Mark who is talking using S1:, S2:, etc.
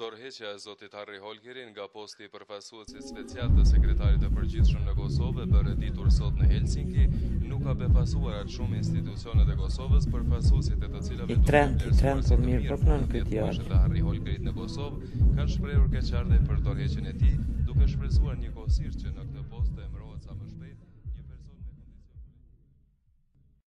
S1: Dorëheqja e zotit Harri Holkerit nga posti i Përfaqësuesit Special të Sekretarit të Përgjithshëm në Kosovë e bërë e ditur sot në Helsinki, nuk ka befasuar aq shumë institucionet e Kosovës, përfaqësuesit e të cilave
S2: duke e vlerësuar si të mirë
S1: punën e Harri Holkerit në Kosovë, kanë shprehur keqardhjen për dorëheqjen e tij, duke shpresuar njëkohësisht që në këtë post të emërohet sa më shpejt një person me kondicion politik.